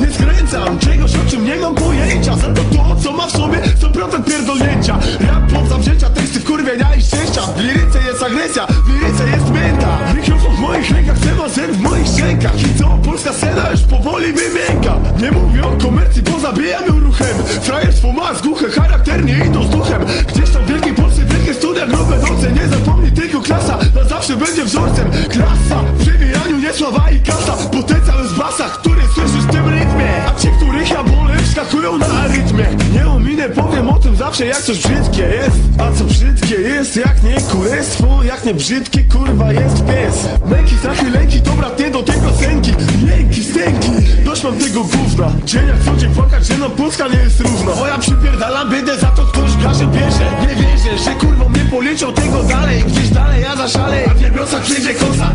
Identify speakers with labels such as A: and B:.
A: nie skręcam Czegoś o czym nie mam pojęcia. Za to to co ma w sobie 100% pierdolnięcia. Rap pod zawzięcia, teksty kurwienia i szczęścia. W liryce jest agresja, w liryce jest menta Mikrofon w moich rękach, trzeba zen w moich rękach I co polska scena już powoli wymięka. Nie mówię o komercji, bo zabijam ją ruchem. Frajerstwo ma zguchę, charakter nie idą z duchem. Gdzieś tam w wielkiej Polsce, wielkie studia, grube noce. Nie zapomnij tylko klasa, na zawsze będzie wzorcem. Klasa, w przewijaniu nie sława i kasa. Potencjał jest w basach, który słyszysz powiem o tym zawsze jak coś brzydkie jest. A co brzydkie jest, jak nie kurestwo Jak nie brzydkie, kurwa jest pies. Męki, strachy, lęki, to brat nie do tej piosenki Jęki, stęki, dość mam tego gówna. Dzień jak co dzień płakać, że no Polska nie jest równa Bo ja przypierdalam biedę, za to ktoś garzy bierze. Nie wierzę, że kurwa mnie policzą tego dalej. Gdzieś dalej ja zaszalej, a w niebiosach przyjdzie kosa